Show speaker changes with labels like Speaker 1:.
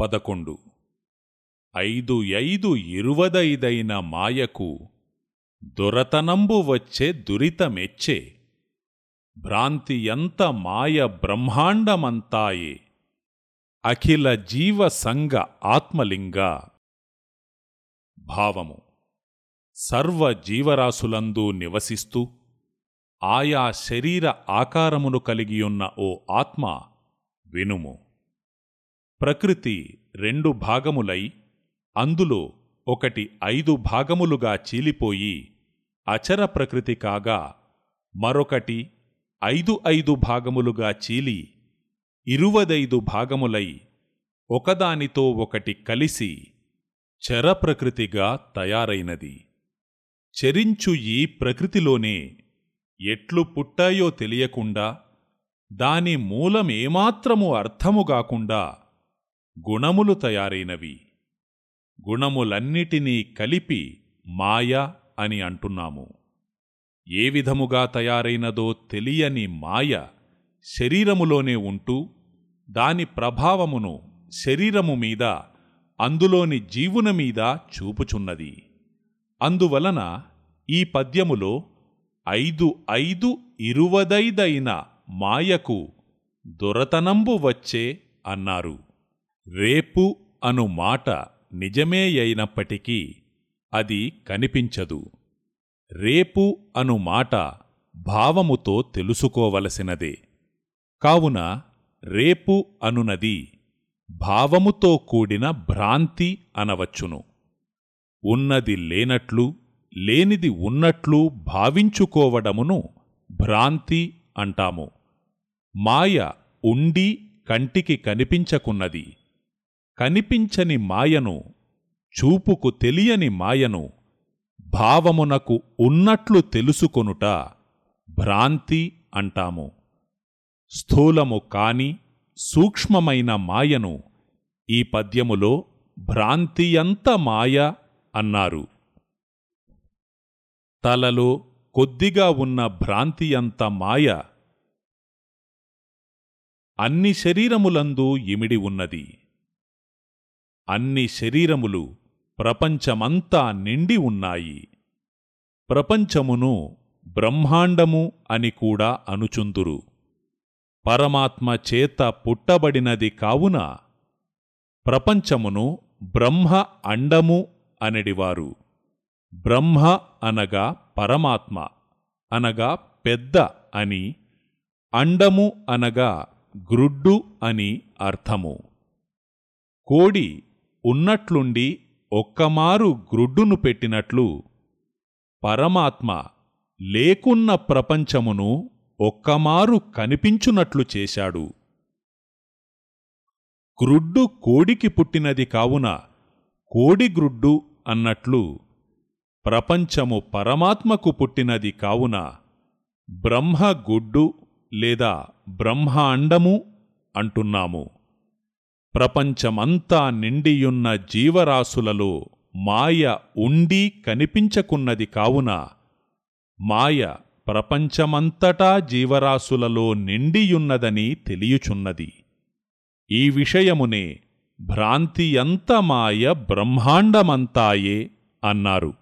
Speaker 1: పదకొండు. ఐదు ఐదు ఇరువదైదైన మాయకు దొరతనంబు వచ్చే దురితమెచ్చే. భ్రాంతి ఎంత మాయ బ్రహ్మాండమంతాయే. అఖిల జీవ సంగ ఆత్మలింగ. భావము. సర్వ జీవరాశులందు నివసిస్తూ ఆయా శరీర ఆకారమును కలిగియున్న ఓ ఆత్మ వినుము. ప్రకృతి రెండు భాగములై అందులో ఒకటి ఐదు భాగములుగా చీలిపోయి అచర ప్రకృతి కాగా మరొకటి ఐదు ఐదు భాగములుగా చీలి ఇరువదైదు భాగములై ఒకదానితో ఒకటి కలిసి చరప్రకృతిగా తయారైనది. చెరించు ఈ ప్రకృతిలోనే ఎట్లు పుట్టాయో తెలియకుండా దాని మూలమేమాత్రము అర్థముగాకుండా గుణములు తయారైనవి. గుణములన్నిటినీ కలిపి మాయ అని అంటున్నాము. ఏ విధముగా తయారైనదో తెలియని మాయ శరీరములోనే ఉంటూ దాని ప్రభావమును శరీరము మీద అందులోని జీవున మీద చూపుచున్నది. అందువలన ఈ పద్యములో ఐదు ఐదు ఇరువదైదైన మాయకు దొరతనంబు వచ్చే అన్నారు. రేపు అను మాట నిజమే అయినప్పటికీ అది కనిపించదు. రేపు అను మాట భావముతో తెలుసుకోవలసినదే. కావున రేపు అనునది భావముతో కూడిన భ్రాంతి అనవచ్చును. ఉన్నది లేనట్లు లేనిది ఉన్నట్లు భావించుకోవడమును భ్రాంతి అంటాము. మాయ ఉండి కంటికి కనిపించకున్నది. కనిపించని మాయను చూపుకు తెలియని మాయను భావమునకు ఉన్నట్లు తెలుసుకొనుట భ్రాంతి అంటాము. స్థూలము కాని సూక్ష్మమైన మాయను ఈ పద్యములో భ్రాంతియంత మాయ అన్నారు. తలలో కొద్దిగా ఉన్న భ్రాంతియంత మాయ అన్ని శరీరములందు ఇమిడి ఉన్నది. అన్ని శరీరములు ప్రపంచమంతా నిండి ఉన్నాయి. ప్రపంచమును బ్రహ్మాండము అని కూడా అనుచుందురు. పరమాత్మ చేత పుట్టబడినది కావున ప్రపంచమును బ్రహ్మ అండము అనడివారు. బ్రహ్మ అనగా పరమాత్మ అనగా పెద్ద అని అండము అనగా గ్రుడ్డు అని అర్థము. కోడి ఉన్నట్లుండి ఒక్కమారు గ్రుడ్డును పెట్టినట్లు పరమాత్మ లేకున్న ప్రపంచమును ఒక్కమారు కనిపించునట్లు చేశాడు. గ్రుడ్డు కోడికి పుట్టినది కావున కోడిగ్రుడ్డు అన్నట్లు ప్రపంచము పరమాత్మకు పుట్టినది కావున బ్రహ్మగుడ్డు లేదా బ్రహ్మాండము అంటున్నాము. ప్రపంచమంతా నిండియున్న జీవరాశులలో మాయ ఉండి కనిపించకున్నది కావున మాయ ప్రపంచమంతటా జీవరాశులలో నిండియున్నదని తెలియుచున్నది. ఈ విషయమునే భ్రాంతియంత మాయ బ్రహ్మాండమంతాయే అన్నారు.